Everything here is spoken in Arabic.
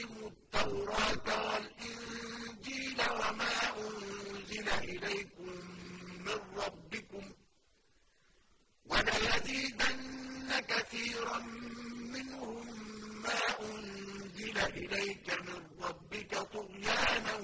تحرفوا التوراة والإنجيل وما أنزل إليكم من ربكم وليزيدن كثيرا منهم ما أنزل إليك من ربك طغيانا